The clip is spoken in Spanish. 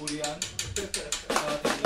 Julián.